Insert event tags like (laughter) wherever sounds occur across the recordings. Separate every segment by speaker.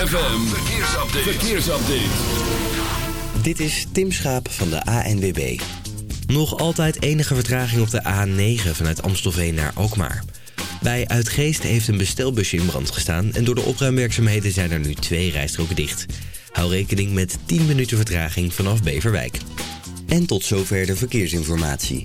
Speaker 1: ZFM, verkeersupdate. verkeersupdate.
Speaker 2: Dit is Tim Schaap van de ANWB. Nog altijd enige vertraging op de A9 vanuit Amstelveen naar Alkmaar. Bij Uitgeest heeft een bestelbusje in brand gestaan... en door de opruimwerkzaamheden zijn er nu twee rijstroken dicht. Hou rekening met 10 minuten vertraging vanaf Beverwijk. En tot zover de verkeersinformatie.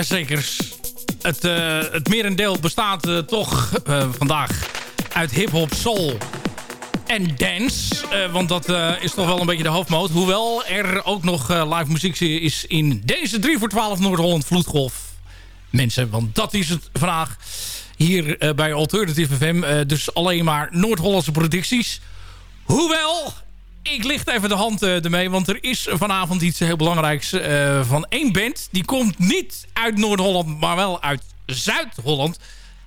Speaker 3: Jazeker. Het, uh, het merendeel bestaat uh, toch uh, vandaag uit hip-hop, soul en dance. want dat is toch wel een beetje de hoofdmoot. Hoewel er ook nog live muziek is in deze 3 voor 12 Noord-Holland Vloedgolf. Mensen, want dat is het vandaag hier bij Alternative FM. dus alleen maar Noord-Hollandse producties. Hoewel, ik licht even de hand uh, ermee. Want er is vanavond iets heel belangrijks uh, van één band. Die komt niet uit Noord-Holland, maar wel uit Zuid-Holland.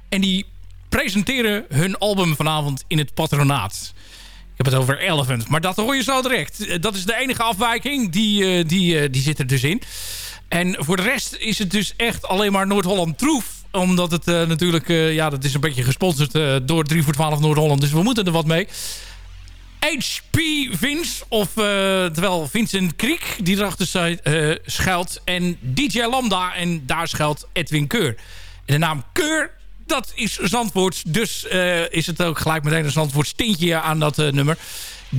Speaker 3: En die presenteren hun album vanavond in het patronaat. Ik heb het over Elephant, maar dat hoor je zo direct. Eh, dat is de enige afwijking, die, die, die zit er dus in. En voor de rest is het dus echt alleen maar Noord-Holland troef. Omdat het natuurlijk, ja, dat is een beetje gesponsord door 3 voor 12 Noord-Holland. Dus we moeten er wat mee. HP Vince, of uh, terwijl Vincent Kriek, die erachter uh, schuilt. En DJ Lambda, en daar schuilt Edwin Keur. En de naam Keur, dat is Zandvoorts. Dus uh, is het ook gelijk meteen een Zandvoorts tintje aan dat nummer.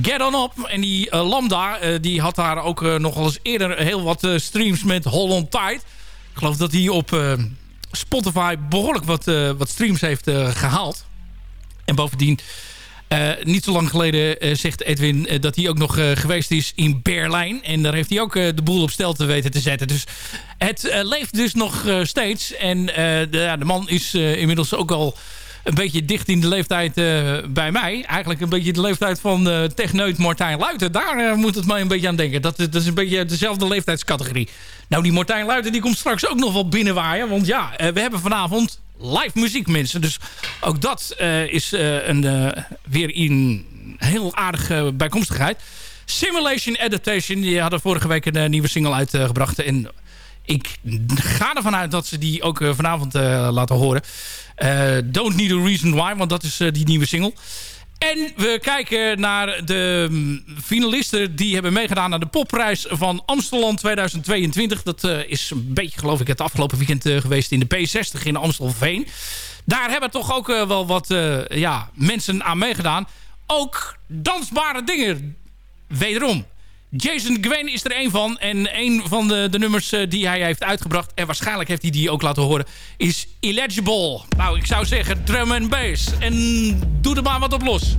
Speaker 3: Get On Up. En die Lambda, die had daar ook nog eens eerder heel wat streams met Holland Tide. Ik geloof dat hij op Spotify behoorlijk wat, wat streams heeft gehaald. En bovendien niet zo lang geleden uh, zegt Edwin uh, dat hij ook nog geweest is in Berlijn. En daar heeft hij ook de boel op stel te weten te zetten. Dus het leeft dus nog steeds. En de, ja, de, man is inmiddels ook al een beetje dicht in de leeftijd bij mij. Eigenlijk een beetje de leeftijd van uh, techneut Martijn Luiten. Daar moet het mij een beetje aan denken. Dat, dat is een beetje dezelfde leeftijdscategorie. Nou, die Martijn Luiten die komt straks ook nog wel binnenwaaien. Want ja, we hebben vanavond live muziek mensen. Dus ook dat uh, is uh, een, uh, weer een heel aardige bijkomstigheid. Simulation Adaptation, die hadden vorige week een nieuwe single uitgebracht. en ik ga ervan uit dat ze die ook vanavond laten horen. Don't Need a Reason Why, want dat is die nieuwe single. En we kijken naar de mm, finalisten die hebben meegedaan aan de popprijs van Amsterdam 2022. Dat uh, is een beetje geloof ik het afgelopen weekend uh, geweest in de P60 in Amstelveen. Daar hebben toch ook uh, wel wat ja, mensen aan meegedaan. Ook dansbare dingen. Wederom. Jason Gwen is er een van. En een van de, de nummers uh, die hij heeft uitgebracht... en waarschijnlijk heeft hij die ook laten horen... is Illegible. Nou, ik zou zeggen drum and bass. En doe er maar wat op los.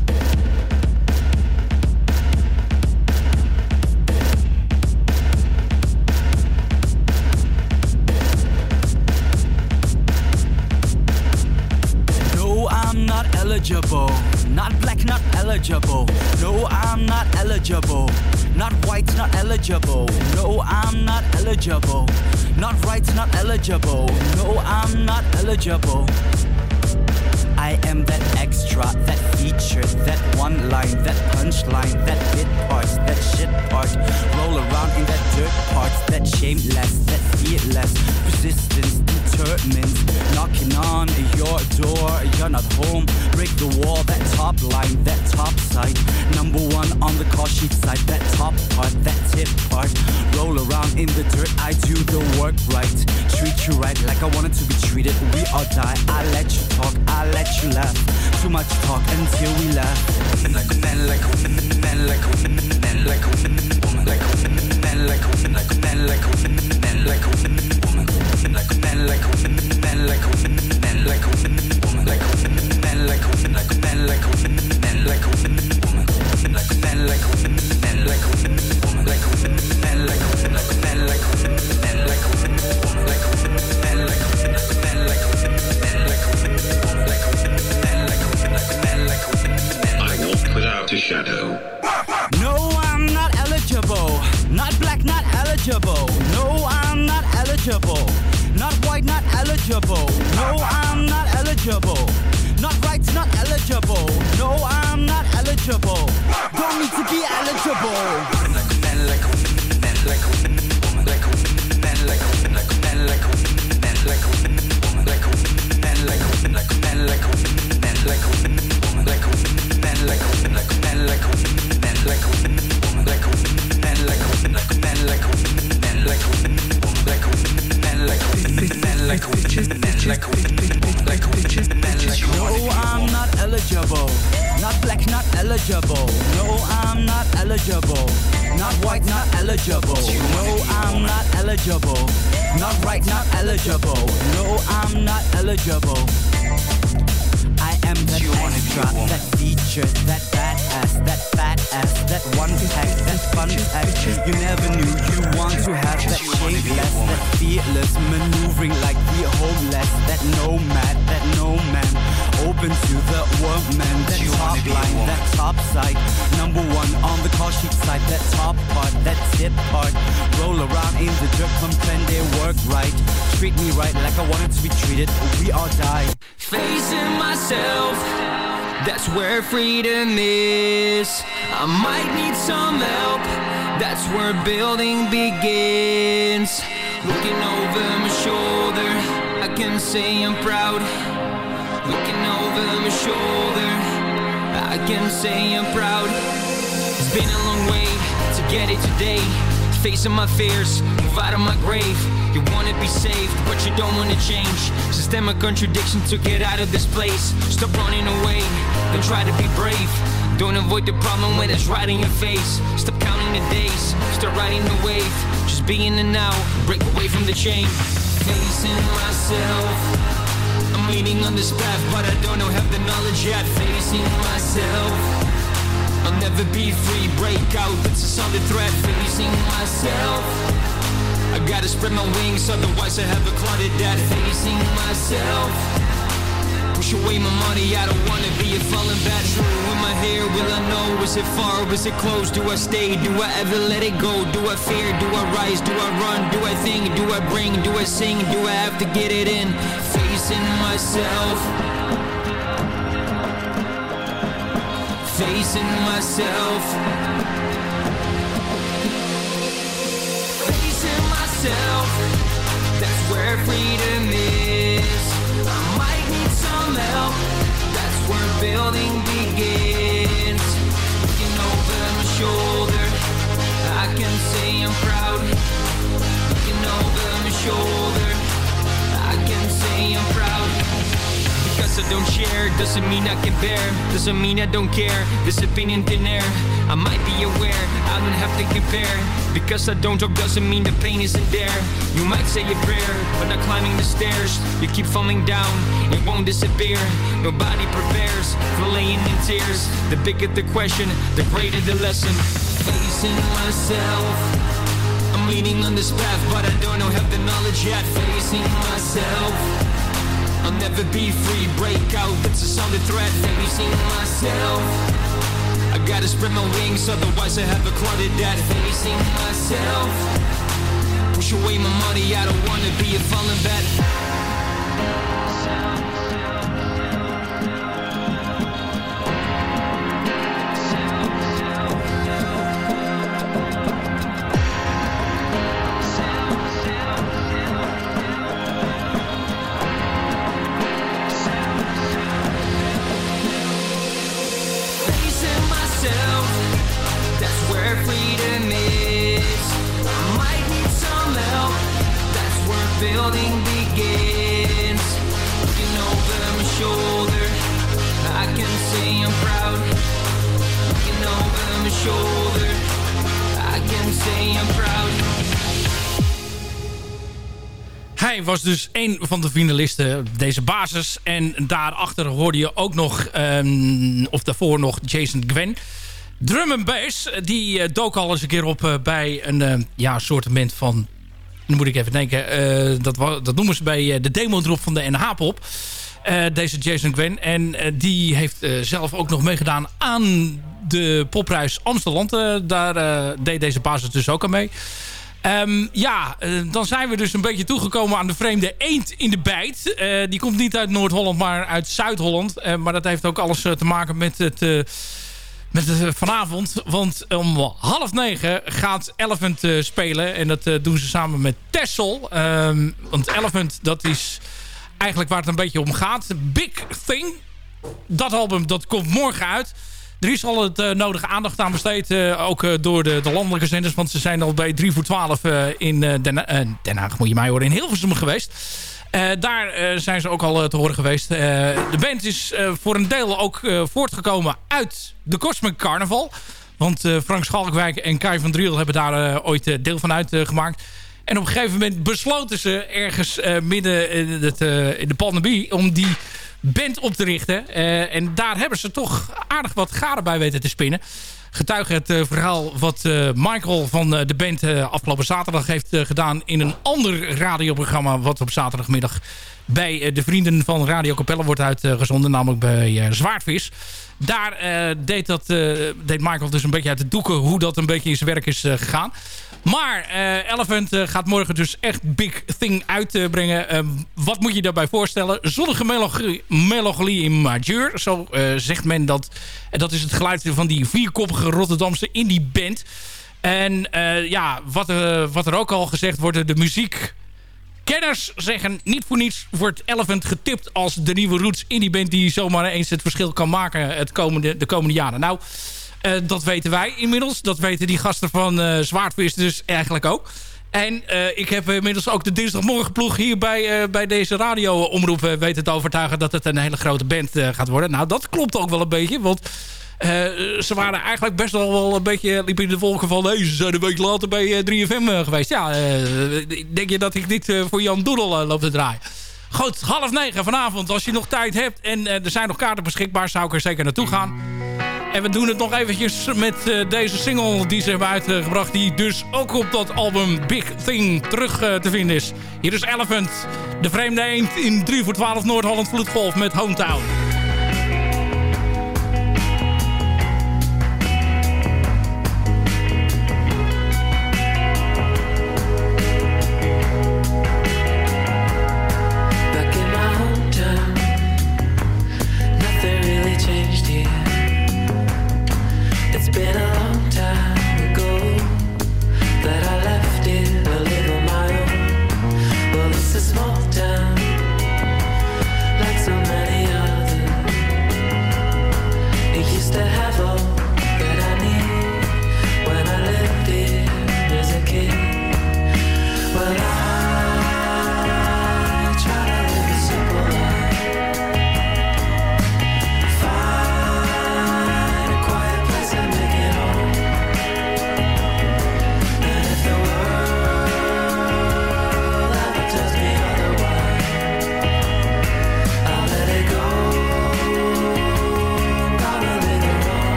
Speaker 3: Not eligible. Not black, not eligible. No, I'm not eligible. Not white, not eligible. No, I'm not eligible. Not right, not eligible. No, I'm not eligible. I am that extra, that feature, that one line, that punchline, that bit part, that shit part. Roll around in that dirt part, that shameless, that fearless, persistence, determined. Knocking on your door, you're not home. Break the wall, that top line, that top side. Number one on the call sheet side, that top part, that tip part. Roll around in the dirt, I do the work right. Treat you right like I wanted to be treated. We all die, I let you talk, I let you laugh. Too much talk until we laugh. Like like like like like like like like man, a shadow. No, I'm not eligible. Not black, not eligible. No, I'm not eligible. Not white, not eligible. No, I'm not eligible. Not right, not eligible. No, I'm not eligible. Don't need to be eligible. Woman, like a woman, woman, like a like. No, I'm not eligible. Not black, not eligible
Speaker 4: eligible. No, I'm not eligible. Not white, not eligible. No, I'm not eligible. Not right, not eligible. No, I'm not eligible. I am that extra, that feature, that badass, that fat ass, that one pack, that fun pack. You never knew you want to have that shameless, that fearless, maneuvering like the homeless, that nomad, that no man, open to the workman, that top line, that top side, number one on the call sheet side, that top part, that tip part, roll around in the dirt, comprehend they work right, treat me right like I wanted to be treated, we all die.
Speaker 5: Facing myself, that's where freedom is. I might need some help, that's where building begins. Looking over my shoulder, I can say I'm proud. Looking over my shoulder, I can say I'm proud. It's been a long way to get it today. Facing my fears, move out of my grave. You wanna be saved, but you don't wanna change. Systemic contradiction to get out of this place. Stop running away, then try to be brave. Don't avoid the problem when it's right in your face. Stop counting the days, start riding the wave. Just be in the now, break away from the chain. Facing myself, I'm leaning on this path, but I don't know have the knowledge yet. Facing myself. I'll never be free, break out, it's a solid threat Facing myself I gotta spread my wings, otherwise I have a clouded death Facing myself Push away my money, I don't wanna be a fallen True in my hair, will I know? Is it far, is it close? Do I stay? Do I ever let it go? Do I fear? Do I rise? Do I run? Do I think? Do I bring? Do I sing? Do I have to get it in? Facing myself facing myself. Facing myself, that's where freedom is. Might need some help, that's where building begins. Looking over my shoulder, I can say I'm proud. Looking over my shoulder, I can say I'm proud. Because I don't share doesn't mean I can bear Doesn't mean I don't care This opinion thin air I might be aware I don't have to compare. Because I don't talk doesn't mean the pain isn't there. You might say a prayer But not climbing the stairs. You keep falling down It won't disappear. Nobody prepares For laying in tears. The bigger the question The greater the lesson. Facing myself I'm leaning on this path But I don't know have the knowledge yet. Facing myself I'll never be free, break out, it's a solid threat Facing myself I gotta spread my wings, otherwise I have a clouded death Facing myself. Push away my money, I don't wanna be a fallen bet building begins. Looking over my shoulder, I can say I'm proud. Looking over my shoulder, I can say I'm proud.
Speaker 3: Hij was dus een van de finalisten, deze basis. En daarachter hoorde je ook nog, ehm, of daarvoor nog, Jason Gwen. Drum and bass, die eh, dook al eens een keer op eh, bij een eh, ja, soortement van... Nu moet ik even denken, eh, dat, dat noemen ze bij eh, de demo-drop van de NH-pop. Eh, deze Jason Gwen. En die heeft zelf ook nog meegedaan aan de popprijs Amsterdam. Daar deed deze basis dus ook aan mee. Ehm, ja, dan zijn we dus een beetje toegekomen aan de vreemde eend in de bijt. Die komt niet uit Noord-Holland, maar uit Zuid-Holland. Maar dat heeft ook alles te maken met het... met eh, vanavond, want om half negen gaat Elephant eh, spelen. En dat eh, doen ze samen met Tessel. Ehm, want Elephant, dat is eigenlijk waar het een beetje om gaat. Big Thing. Dat album, dat komt morgen uit. Er is al het nodige aandacht aan besteed. ook door de, de landelijke zenders. Want ze zijn al bij 3 voor 12 eh, in Den, Den Haag, moet je mij horen, in Hilversum geweest. Daar zijn ze ook al te horen geweest. de band is voor een deel ook voortgekomen uit de Cosmic Carnival. Want Frank Schalkwijk en Kai van Driel hebben daar ooit deel van uitgemaakt. En op een gegeven moment besloten ze ergens midden in, het, in de pandemie... om die band op te richten. en daar hebben ze toch aardig wat garen bij weten te spinnen getuige het uh, verhaal wat uh, Michael van uh, de band afgelopen zaterdag heeft gedaan in een ander radioprogramma wat op zaterdagmiddag bij de vrienden van Radio Capelle wordt uitgezonden, namelijk bij Zwaardvis. Daar deed, dat, deed Michael dus een beetje uit de doeken hoe dat een beetje in zijn werk is gegaan. Maar uh, Elephant uh, gaat morgen dus echt Big Thing uitbrengen. Uh, wat moet je daarbij voorstellen? Zonnige melancholie, in majeur. Zo zegt men dat. En dat is het geluid van die vierkoppige Rotterdamse indie band. En ja, wat, wat er ook al gezegd wordt, de muziek... Kenners zeggen niet voor niets wordt Elephant getipt als de nieuwe Roots indie band die zomaar eens het verschil kan maken het komende, de komende jaren. Nou, uh, dat weten wij inmiddels. Dat weten die gasten van uh, Zwaardvis dus eigenlijk ook. En uh, ik heb inmiddels ook de dinsdagmorgenploeg hier bij, bij deze radio-omroep weten te overtuigen dat het een hele grote band gaat worden. Nou, dat klopt ook wel een beetje, want ze waren eigenlijk best wel, wel een beetje liepen in de wolken van hey, ze zijn een beetje later bij 3FM geweest. Ja, denk je dat ik dit voor Jan Doedel loop te draaien? Goed, half negen vanavond. Als je nog tijd hebt en er zijn nog kaarten beschikbaar, zou ik er zeker naartoe gaan. En we doen het nog eventjes met uh, deze single die ze hebben uitgebracht. Die dus ook op dat album Big Thing terug uh, te vinden is. Hier is Elephant, de vreemde eend in 3 voor 12 Noord-Holland Vloedgolf met Hometown.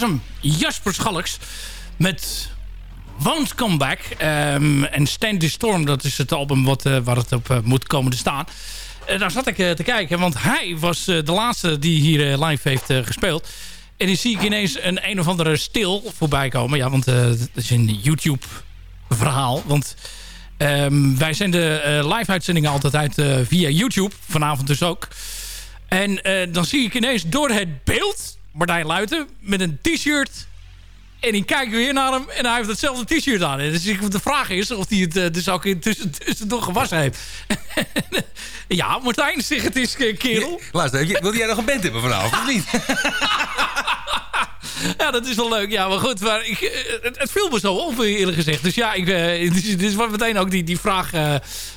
Speaker 3: Was hem. Jasper Schalks met Won't Come Back. Ehm, en Stand the Storm, dat is het album wat, eh, waar het op eh, moet komen te staan. En daar zat ik te kijken, want hij was de laatste die hier live heeft gespeeld. En dan zie ik ineens een een of andere stil voorbij komen. Ja, want het is een YouTube verhaal. Want ehm, wij zenden eh, live uitzendingen altijd uit via YouTube. Vanavond dus ook. En dan zie ik ineens door het beeld Martijn Luiten met een t-shirt. En ik kijk weer naar hem en hij heeft hetzelfde t-shirt aan. En dus de vraag is of hij het eh, dus ook intussen tussendoor gewassen heeft. (laughs) ja, Martijn, zeg het eens, eh, kerel.
Speaker 6: Luister, je- wil jij nog een band hebben vanavond, of niet? (laughs) (laughs)
Speaker 3: Ja, dat is wel leuk. Ja, maar goed, maar ik, eh, het, viel me zo op, eerlijk gezegd. Dus ja, ik, eh, (laughs) dit is meteen ook die, die vraag eh,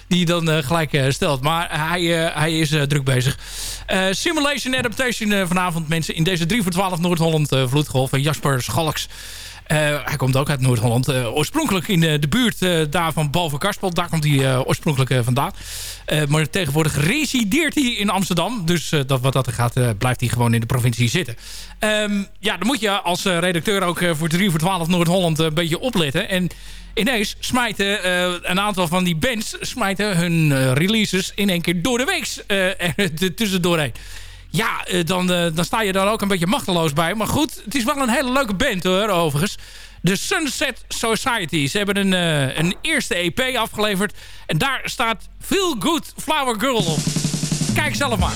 Speaker 3: die je dan gelijk stelt. Maar hij, hij is druk bezig. Simulation Adaptation vanavond, mensen. In deze 3 voor 12 Noord-Holland Vloedgolf. En Jasper Schalks hij komt ook uit Noord-Holland. oorspronkelijk in de, de buurt daar van boven Karspel. Daar komt hij oorspronkelijk vandaan. maar tegenwoordig resideert hij in Amsterdam. Dus dat, wat dat er gaat, blijft hij gewoon in de provincie zitten. Ehm, ja, dan moet je als redacteur ook voor 3 voor 12 Noord-Holland een beetje opletten. En ineens smijten een aantal van die bands smijten hun releases in één keer door de weeks (laughs) uh, er tussendoorheen. Ja, dan, dan sta je dan ook een beetje machteloos bij. Maar goed, het is wel een hele leuke band hoor, overigens. De Sunset Society. Ze hebben een, een eerste EP afgeleverd. En daar staat Feel Good Flower Girl op. Kijk zelf maar.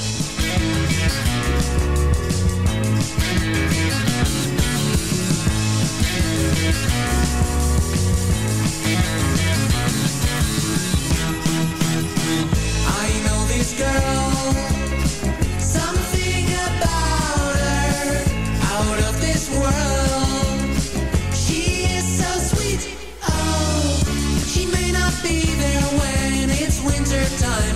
Speaker 7: Eyes on
Speaker 8: winter time.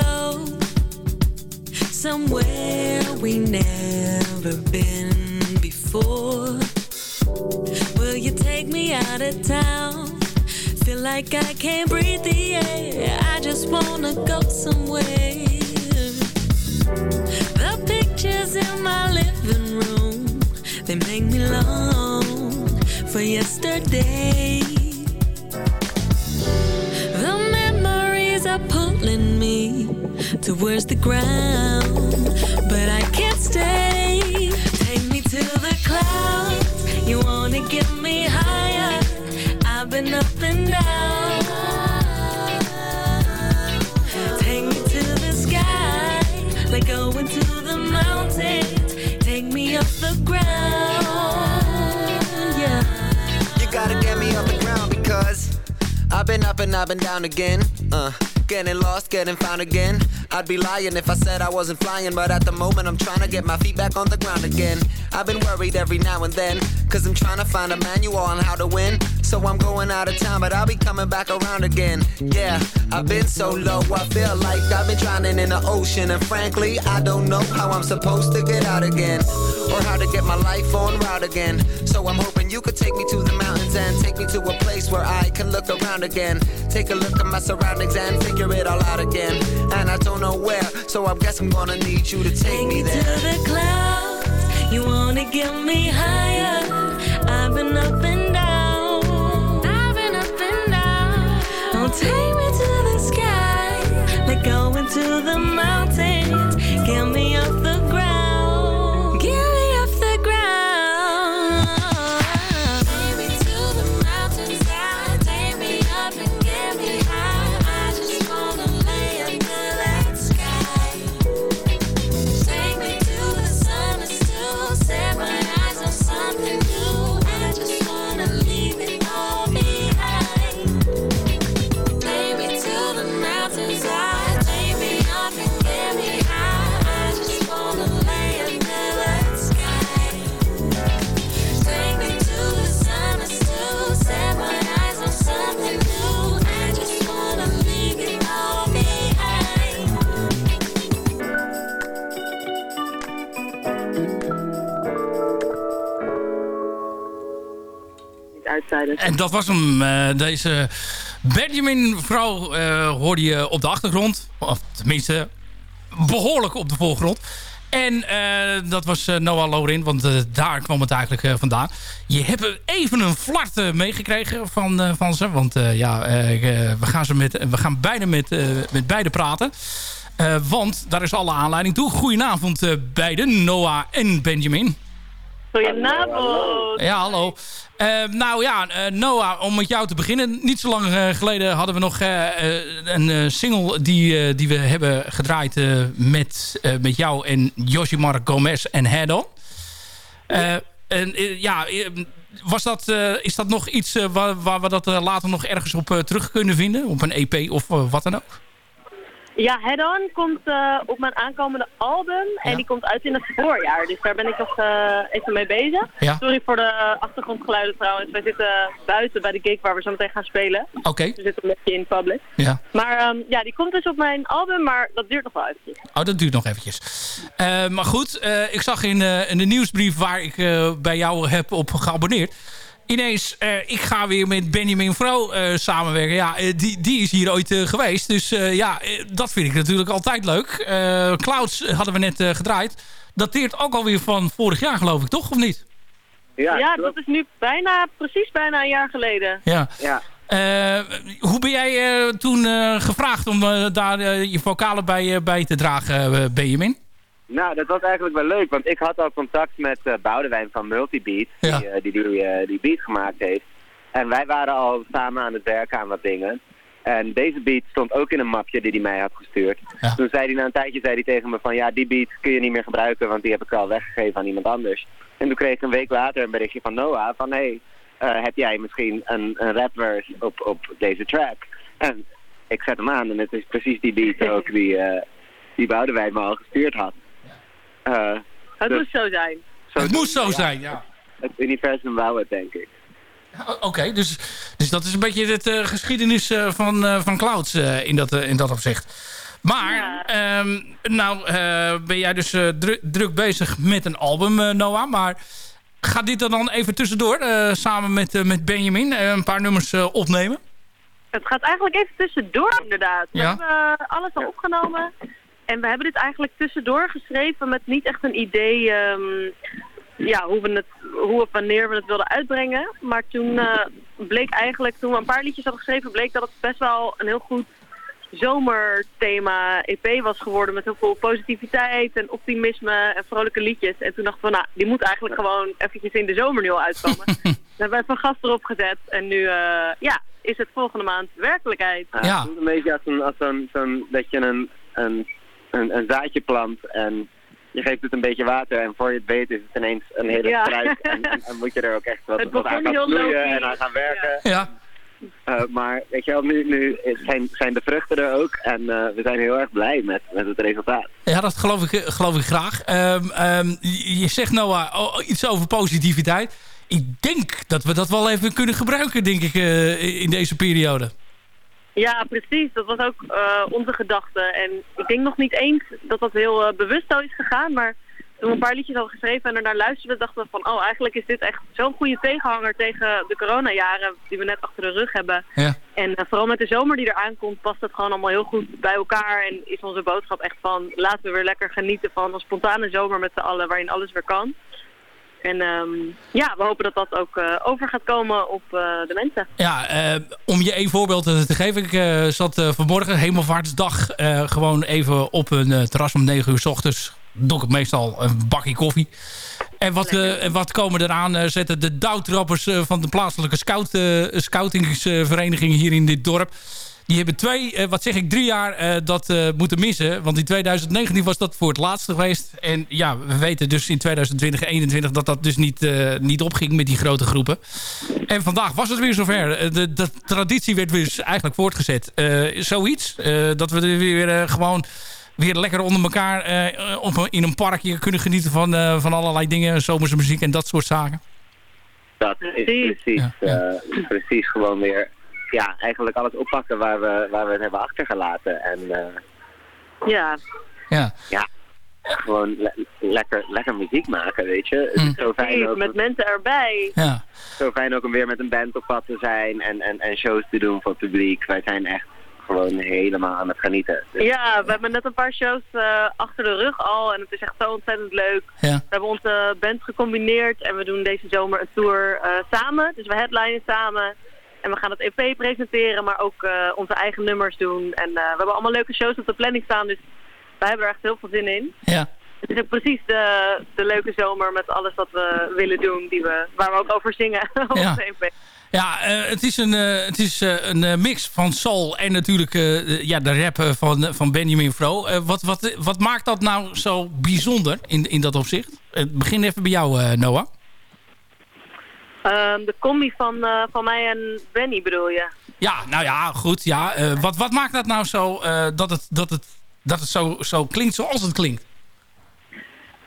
Speaker 8: Go somewhere we never been before. Will you take me out of town? Feel like I can't breathe the air. I just wanna go somewhere. The pictures in my living room, they make me long for yesterday. The memories are pulling towards the ground, but I can't stay. Take me to the clouds. You wanna get me higher? I've been up and down. Take me to the sky, like going to the mountains. Take me off the ground, yeah.
Speaker 9: You gotta get me off the ground because I've been up and I've been down again. Uh, getting lost, getting found again. I'd be lying if I said I wasn't flying, but at the moment I'm trying to get my feet back on the ground again. I've been worried every now and then, cause I'm trying to find a manual on how to win. So I'm going out of town, but I'll be coming back around again. Yeah, I've been so low, I feel like I've been drowning in the ocean. And frankly, I don't know how I'm supposed to get out again, or how to get my life on route again. So I'm hoping you could take me to the mountains and take me to a place where I can look around again. Take a look at my surroundings and figure it all out again. And I don't know where, so I guess I'm gonna need you to take me there.
Speaker 8: to the clouds. You wanna get me higher? I've been up and down. I've been up and down. Oh, take me to the sky, like going to the mountains.
Speaker 3: Dat was hem. eh, deze Benjamin vrouw eh, hoorde je op de achtergrond. Of tenminste, behoorlijk op de voorgrond. En eh, dat was Noah Lorin, want daar kwam het eigenlijk vandaan. Je hebt even een flart meegekregen van, van ze. Want ja, we, gaan ze met, we gaan bijna met, met beide praten. Want daar is alle aanleiding toe. Goedenavond beiden, Noah en Benjamin.
Speaker 10: Goedenavond.
Speaker 3: Ja, hallo. Eh, nou ja, eh, Noah, om met jou te beginnen. Niet zo lang eh, geleden hadden we nog een single die, die we hebben gedraaid met, met jou en Yoshimar Gomez en Head On. Eh, en ja, was dat, is dat nog iets waar, waar we dat later nog ergens op terug kunnen vinden? Op een EP of wat dan ook?
Speaker 10: Ja, Head On komt eh, op mijn aankomende album en
Speaker 3: Ja.
Speaker 10: die komt uit in het voorjaar. Dus daar ben ik nog eh, even mee bezig.
Speaker 3: Ja.
Speaker 10: Sorry voor de achtergrondgeluiden trouwens. Wij zitten buiten bij de gig waar we zo meteen gaan spelen.
Speaker 3: Oké,
Speaker 10: We zitten een beetje in public.
Speaker 3: ja.
Speaker 10: Maar ehm, ja, die komt dus op mijn album, maar dat duurt nog wel eventjes.
Speaker 3: Oh, dat duurt nog eventjes. Eh, maar goed, ik zag in, in de nieuwsbrief waar ik bij jou heb op geabonneerd... ineens, eh, ik ga weer met Benjamin Vrouw eh, samenwerken. Ja, eh, die, die is hier ooit geweest. Dus eh, ja, dat vind ik natuurlijk altijd leuk. Eh, Clouds hadden we net eh, gedraaid. Dateert ook alweer van vorig jaar, geloof ik, toch? Of niet?
Speaker 10: Ja, dat is nu bijna, precies bijna een jaar geleden.
Speaker 3: Ja.
Speaker 11: Ja.
Speaker 3: Eh, hoe ben jij eh, toen eh, gevraagd om daar eh, je vocalen bij, eh, bij te dragen, eh, Benjamin?
Speaker 11: Nou, dat was eigenlijk wel leuk, want ik had al contact met eh Boudewijn van Multibeat,
Speaker 3: Ja.
Speaker 11: die, eh, die, die, eh, die beat gemaakt heeft. En wij waren al samen aan het werken aan wat dingen. En deze beat stond ook in een mapje die hij mij had gestuurd.
Speaker 3: Ja.
Speaker 11: Toen zei hij na een tijdje zei hij tegen me van ja, die beat kun je niet meer gebruiken, want die heb ik al weggegeven aan iemand anders. En toen kreeg ik een week later een berichtje van Noah van hé, hey, heb jij misschien een, een rapverse op, op deze track? En ik zet hem aan en het is precies die beat ook die, eh die Boudewijn me al gestuurd had. Eh,
Speaker 10: Het
Speaker 11: Dus-
Speaker 10: moest zo zijn.
Speaker 11: zo
Speaker 3: het moest zo
Speaker 11: ja,
Speaker 3: zijn, ja.
Speaker 11: Het universum wou het, denk ik.
Speaker 3: Oké, dus, dus dat is een beetje het eh, geschiedenis eh, van, eh, van Clouds eh, in, dat, in dat opzicht. Maar, ehm, nou eh, ben jij dus eh, dru- druk bezig met een album, Noah. Maar gaat dit er dan even tussendoor, eh, samen met, eh, met Benjamin, een paar nummers eh, opnemen?
Speaker 10: Het gaat eigenlijk even tussendoor inderdaad. We
Speaker 3: Ja.
Speaker 10: hebben eh, alles al opgenomen. En we hebben dit eigenlijk tussendoor geschreven met niet echt een idee ehm, ja, hoe, we het, hoe of wanneer we het wilden uitbrengen. Maar toen eh, bleek eigenlijk, toen we een paar liedjes hadden geschreven, bleek dat het best wel een heel goed zomerthema EP was geworden met heel veel positiviteit en optimisme en vrolijke liedjes. En toen dachten we, nou, die moet eigenlijk gewoon eventjes in de zomer nu al uitkomen. (laughs) Daar hebben we even gas erop gezet en nu eh, ja, is het volgende maand werkelijkheid.
Speaker 11: Ja. Het voelt een beetje als, een, als zo'n, dat je een, een, een, een zaadje plant en je geeft het een beetje water en voor je het weet is het ineens een hele
Speaker 10: Ja.
Speaker 11: struik en, en, en moet je er ook echt wat, (laughs) aan gaan
Speaker 10: low-key.
Speaker 11: en aan gaan werken.
Speaker 3: Ja.
Speaker 11: Eh, maar weet je wel, nu, nu zijn, zijn de vruchten er ook en eh, we zijn heel erg blij met, met het resultaat.
Speaker 3: Ja, dat geloof ik, geloof ik graag. Ehm, ehm, je zegt Noah oh, iets over positiviteit. Ik denk dat we dat wel even kunnen gebruiken, denk ik, eh, in deze periode.
Speaker 10: Ja, precies. Dat was ook eh, onze gedachte. En ik denk nog niet eens dat dat heel eh, bewust zo is gegaan. Maar toen we een paar liedjes hadden geschreven en ernaar luisterden, dachten we van... oh, eigenlijk is dit echt zo'n goede tegenhanger tegen de coronajaren die we net achter de rug hebben.
Speaker 3: Ja.
Speaker 10: En eh, vooral met de zomer die eraan komt, past het gewoon allemaal heel goed bij elkaar. En is onze boodschap echt van, laten we weer lekker genieten van een spontane zomer met z'n allen, waarin alles weer kan. En ehm, ja, we hopen dat dat ook eh, over gaat komen op eh, de mensen.
Speaker 3: Ja, eh, om je één voorbeeld te geven. Ik zat vanmorgen, hemelvaartsdag, gewoon even op een terras om 9 uur s ochtends. Doe ik meestal een bakje koffie. En wat, en wat komen eraan zetten de douwtrappers van de plaatselijke scout, scoutingsvereniging hier in dit dorp. Die hebben twee, eh, wat zeg ik, drie jaar eh, dat eh, moeten missen. Want in 2019 was dat voor het laatste geweest. En ja, we weten dus in 2020 en 2021 dat dat dus niet, eh, niet opging met die grote groepen. En vandaag was het weer zover. De, de traditie werd dus eigenlijk voortgezet. Eh, zoiets. eh, dat we er weer gewoon weer lekker onder elkaar eh, op, in een parkje kunnen genieten van, eh, van allerlei dingen. Zomerse muziek en dat soort zaken.
Speaker 11: Dat is precies, eh, precies gewoon weer, ja, eigenlijk alles oppakken waar we, waar we het hebben achtergelaten. En eh,
Speaker 10: Ja.
Speaker 3: Ja.
Speaker 11: ja, gewoon le- lekker, lekker muziek maken, weet je. Het is zo fijn ook,
Speaker 10: met mensen erbij.
Speaker 3: Ja.
Speaker 11: zo fijn ook om weer met een band op pad te zijn en, en, en shows te doen voor het publiek. Wij zijn echt gewoon helemaal aan het genieten. Dus,
Speaker 10: Ja, we hebben net een paar shows eh, achter de rug al en het is echt zo ontzettend leuk.
Speaker 3: Ja.
Speaker 10: We hebben onze band gecombineerd en we doen deze zomer een tour eh, samen. Dus we headlinen samen en we gaan het EP presenteren, maar ook eh, onze eigen nummers doen. En eh, we hebben allemaal leuke shows op de planning staan, dus wij hebben er echt heel veel zin in.
Speaker 3: Ja.
Speaker 10: Het is ook precies de, de leuke zomer met alles wat we willen doen, die we, waar we ook over zingen (laughs) op
Speaker 3: Ja.
Speaker 10: de EP.
Speaker 3: Ja, eh, het is een, het is, een mix van soul en natuurlijk ja, de rap van, van Benjamin Fro. Eh, wat, wat, wat maakt dat nou zo bijzonder in, in dat opzicht? Uh, begin even bij jou, Noah.
Speaker 10: Ehm, de combi van, eh, van mij en Benny bedoel je?
Speaker 3: Ja, nou ja, goed. Ja. Eh, wat, wat maakt dat nou zo eh, dat het, dat het, dat het zo, zo klinkt zoals het klinkt?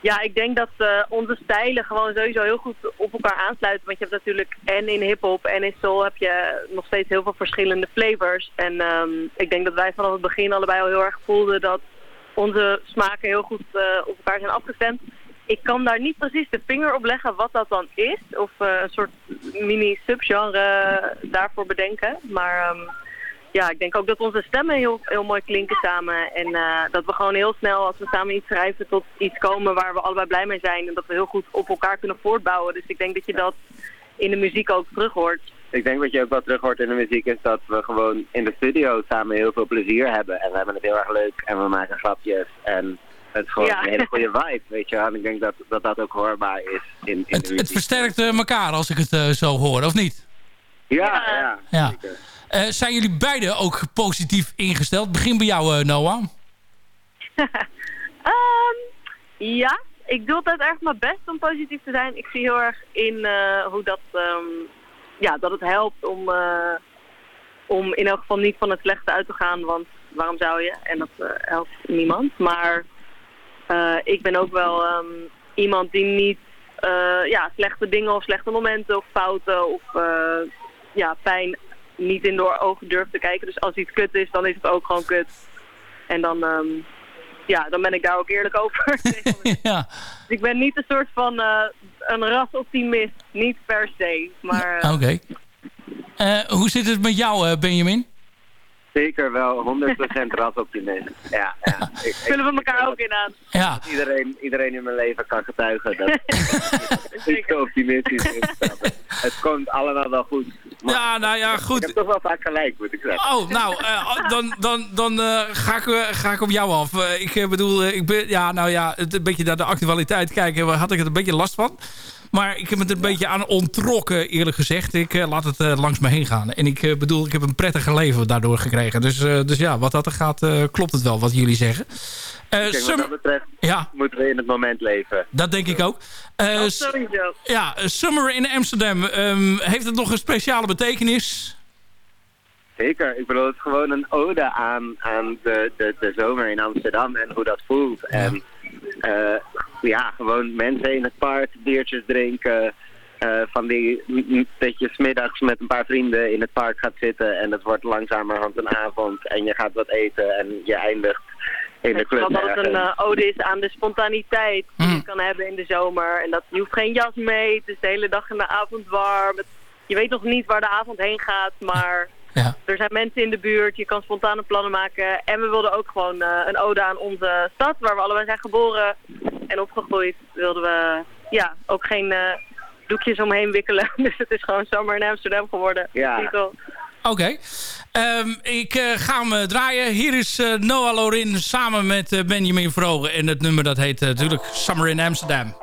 Speaker 10: Ja, ik denk dat onze stijlen gewoon sowieso heel goed op elkaar aansluiten. Want je hebt natuurlijk en in hip-hop en in soul heb je nog steeds heel veel verschillende flavors. En ehm, ik denk dat wij vanaf het begin allebei al heel erg voelden dat onze smaken heel goed op elkaar zijn afgestemd. Ik kan daar niet precies de vinger op leggen wat dat dan is. Of eh, een soort mini-subgenre daarvoor bedenken. Maar ehm, ja, ik denk ook dat onze stemmen heel, heel mooi klinken samen. En eh, dat we gewoon heel snel, als we samen iets schrijven, tot iets komen waar we allebei blij mee zijn. En dat we heel goed op elkaar kunnen voortbouwen. Dus ik denk dat je dat in de muziek ook terug hoort.
Speaker 11: Ik denk wat je ook wel terug hoort in de muziek is dat we gewoon in de studio samen heel veel plezier hebben. En we hebben het heel erg leuk en we maken grapjes. En het is gewoon
Speaker 10: Ja.
Speaker 11: een hele goede vibe, weet je. En ik denk dat dat, dat ook hoorbaar is in, in de
Speaker 3: Het, het versterkt eh, elkaar als ik het eh, zo hoor, of niet?
Speaker 11: Ja, ja.
Speaker 3: Ja. Eh, zijn jullie beiden ook positief ingesteld? Begin bij jou, eh, Noah. (laughs)
Speaker 10: Ehm, ja, ik doe altijd erg mijn best om positief te zijn. Ik zie heel erg in eh, hoe dat, ehm, ja, dat het helpt om, eh, om in elk geval niet van het slechte uit te gaan. Want waarom zou je? En dat eh, helpt niemand. Maar ik ben ook wel ehm, iemand die niet eh, ja, slechte dingen of slechte momenten of fouten of eh, ja, pijn niet in door ogen durf te kijken. Dus als iets kut is, dan is het ook gewoon kut. En dan, ehm, ja, dan ben ik daar ook eerlijk over. (laughs)
Speaker 3: ja.
Speaker 10: Dus ik ben niet een soort van eh, een rasoptimist, niet per se. Maar eh,
Speaker 3: Oké. Eh, hoe zit het met jou, eh, Benjamin?
Speaker 11: Zeker wel 100% (laughs) rasoptimist. Ja, ja. (laughs) Ik, ik,
Speaker 10: vullen we elkaar ook in aan.
Speaker 3: Ja.
Speaker 11: iedereen, iedereen in mijn leven kan getuigen dat (laughs) ik zo optimistisch ben. Het komt allemaal wel goed. Maar
Speaker 3: Ja, nou ja, goed.
Speaker 11: Ik heb toch wel vaak gelijk, moet ik zeggen.
Speaker 3: Oh, nou, eh, dan, dan, dan eh, ga, ik, ga ik op jou af. Eh, ik bedoel, eh, ik ben, ja, nou ja, het, een beetje naar de actualiteit kijken, waar had ik het een beetje last van. Maar ik heb het er een beetje aan ontrokken, eerlijk gezegd. Ik eh, laat het eh, langs me heen gaan. En ik eh, bedoel, ik heb een prettige leven daardoor gekregen. Dus, dus ja, wat dat er gaat, klopt het wel wat jullie zeggen.
Speaker 11: Kijk, wat dat betreft
Speaker 3: Ja.
Speaker 11: moeten we in het moment leven.
Speaker 3: dat denk ik ook.
Speaker 10: Oh,
Speaker 3: ja, Summer in Amsterdam. ehm, heeft het nog een speciale betekenis?
Speaker 11: Zeker. Ik bedoel, het is gewoon een ode aan, aan de, de, de zomer in Amsterdam en hoe dat voelt. En eh, ja, gewoon mensen in het park, biertjes drinken. eh, van die dat je smiddags met een paar vrienden in het park gaat zitten en het wordt langzamerhand een avond en je gaat wat eten en je eindigt in de
Speaker 10: Ik
Speaker 11: club.
Speaker 10: dat het een eh, ode is aan de spontaniteit die je kan hebben in de zomer. En dat je hoeft geen jas mee, het is de hele dag en de avond warm. Het- je weet nog niet waar de avond heen gaat, maar
Speaker 3: Ja.
Speaker 10: er zijn mensen in de buurt. Je kan spontane plannen maken. En we wilden ook gewoon eh, een ode aan onze stad, waar we allebei zijn geboren en opgegroeid. Wilden we ja, ook geen eh, doekjes omheen wikkelen. (laughs) Dus het is gewoon zomer in Amsterdam geworden.
Speaker 11: Ja.
Speaker 3: Oké. Ehm, ik eh, ga hem eh, draaien. Hier is eh, Noah Lorin samen met Benjamin Vrogen. En het nummer dat heet natuurlijk Summer in Amsterdam.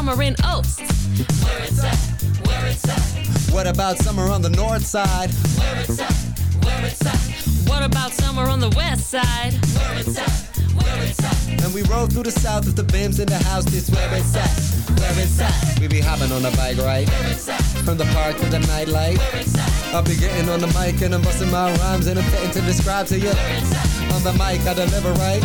Speaker 12: summer in Oost? Where it's at, where it's at,
Speaker 13: What about summer on the north side?
Speaker 12: where it's at, where it's at. What about summer on the west side? Where it's at, where it's at.
Speaker 13: And we roll through the south with the bims in the house. This where it's at, where it's at. We be hopping on a bike, right? From the park to the nightlight. I'll be getting on the mic and I'm busting my rhymes and I'm fitting to describe to you. On the mic, I deliver right.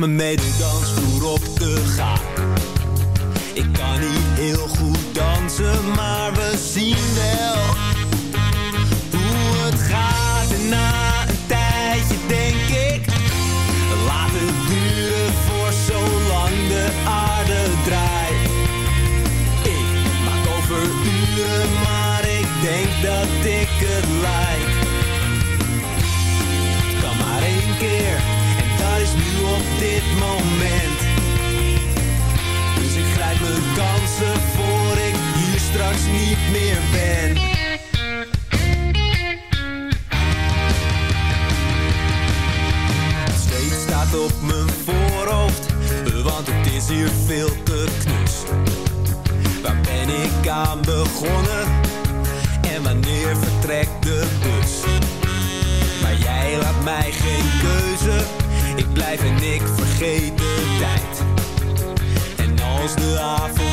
Speaker 14: me met. En wanneer vertrekt de bus? Maar jij laat mij geen keuze. Ik blijf en ik vergeet de tijd. En als de avond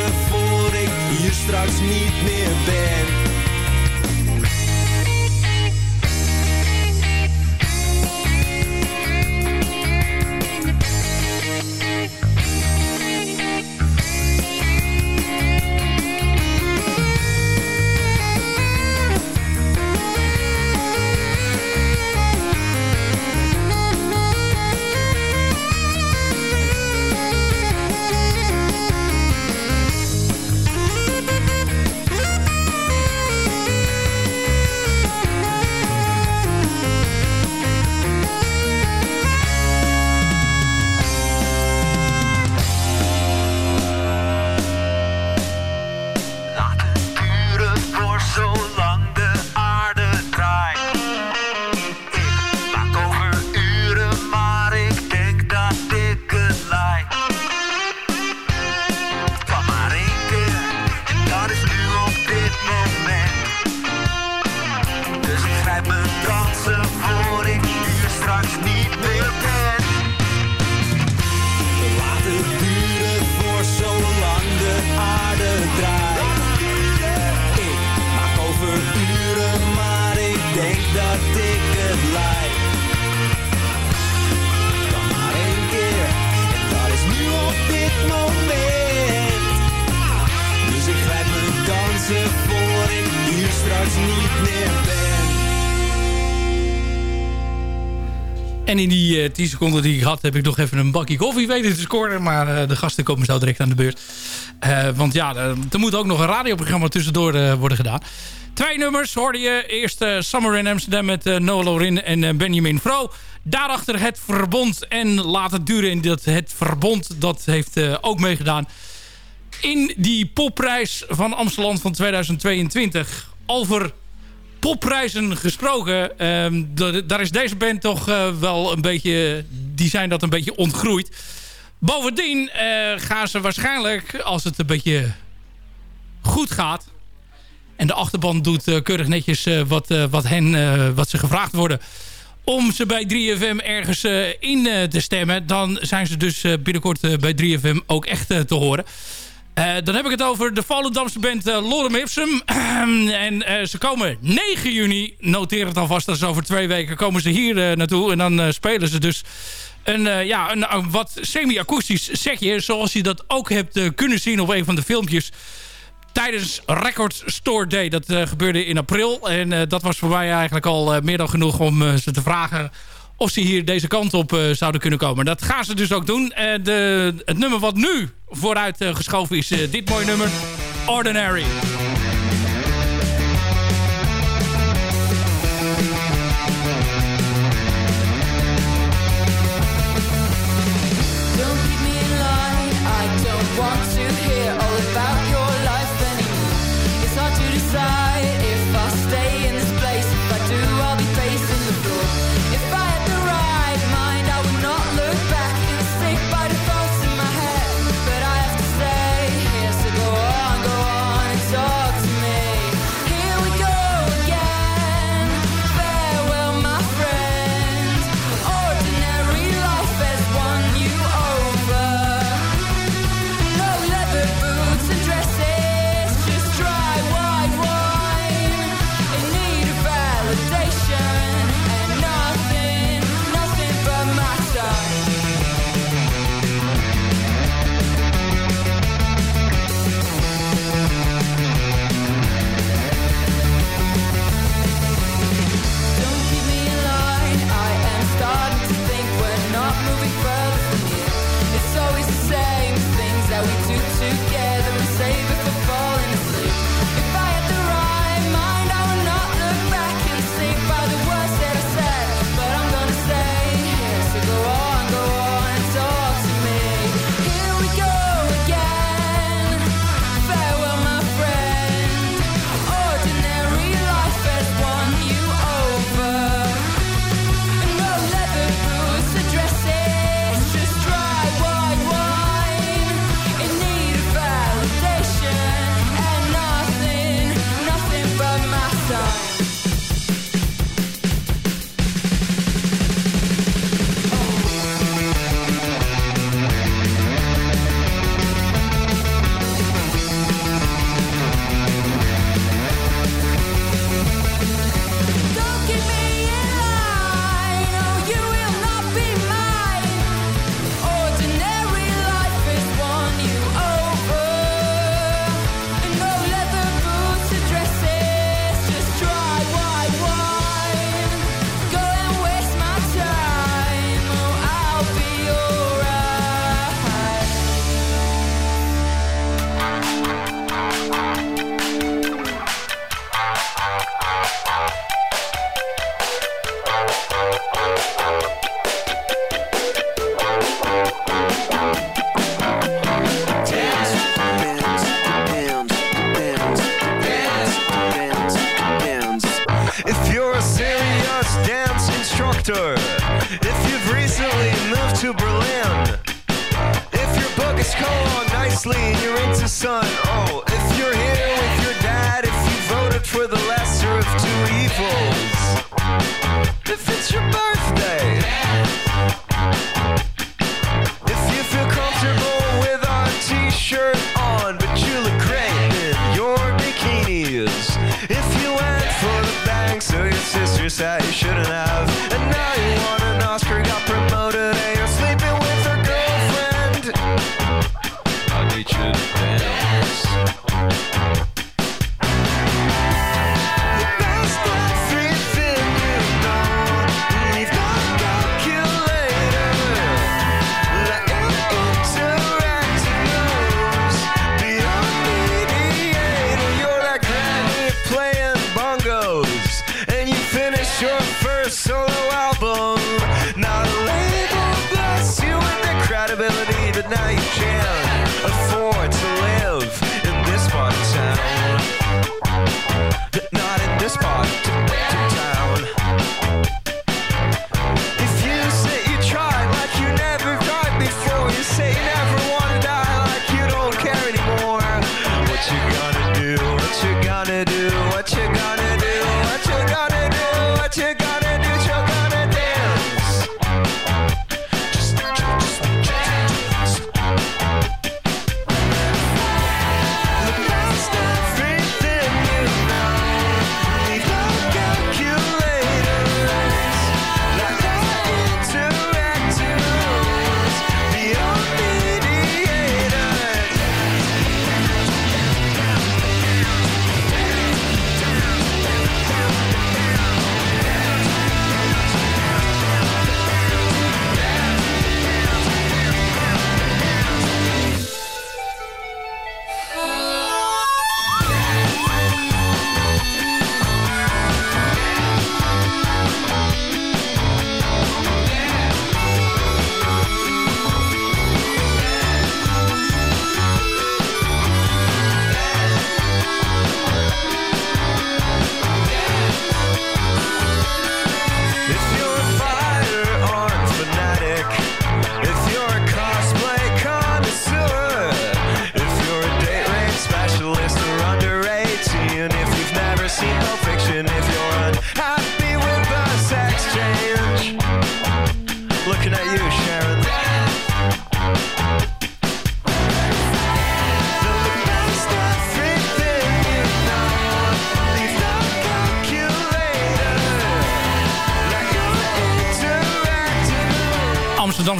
Speaker 14: voor ik hier straks niet meer
Speaker 3: Eh, 10 seconden die ik had, heb ik nog even een bakje koffie weten te scoren. Maar eh, de gasten komen zo direct aan de beurt. Eh, want ja, er moet ook nog een radioprogramma tussendoor worden gedaan. Twee nummers hoorde je. Eerst Summer in Amsterdam met uh, Noah Lorin en Benjamin Vrouw. Daarachter het verbond en laat het duren. in dat, het verbond dat heeft ook meegedaan.
Speaker 15: In die popprijs van Amsterdam van 2022 over popprijzen gesproken. Um, daar is deze band toch eh, wel een beetje... Die zijn dat een beetje ontgroeid. Bovendien eh, gaan ze waarschijnlijk, als het een beetje goed gaat... en de achterban doet eh, keurig netjes wat, wat, hen, wat ze gevraagd worden... om ze bij 3FM ergens in te stemmen... dan zijn ze dus binnenkort bij 3FM ook echt te horen... Eh, dan heb ik het over de Volendamse band eh, Lorem Ipsum. (clears throat) en eh, ze komen 9 juni, noteer het alvast, dat is over twee weken, komen ze hier naartoe. En dan spelen ze dus een, ja, een, wat semi-akoestisch setje, zoals je dat ook hebt kunnen zien op een van de filmpjes. Tijdens Record Store Day, dat gebeurde in april. En dat was voor mij eigenlijk al meer dan genoeg om ze te vragen of ze hier deze kant op zouden kunnen komen. Dat gaan ze dus ook doen. de, het nummer wat nu vooruit eh, geschoven is eh, dit mooie nummer. Ordinary.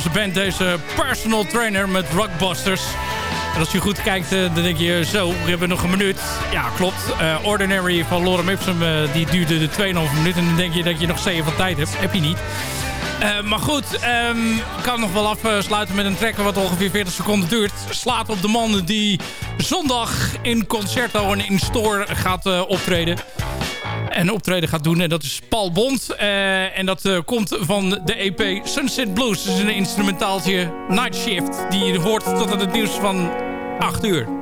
Speaker 3: Amsterdamse band, deze personal trainer met Rockbusters. En als je goed kijkt, eh, dan denk je zo, we hebben nog een minuut. Ja, klopt. Eh, Ordinary van Lorem Ipsum, eh, die duurde de 2,5 minuten. En dan denk je dat je nog 7 van tijd hebt. Heb je niet. Eh, maar goed, ehm, ik kan nog wel afsluiten met een track wat ongeveer 40 seconden duurt. Slaat op de man die zondag in Concerto en in Store gaat eh, optreden. En optreden gaat doen. En dat is Paul Bond. Eh, en dat eh, komt van de EP Sunset Blues. Dat is een instrumentaaltje Night Shift. Die je hoort tot het nieuws van 8 uur.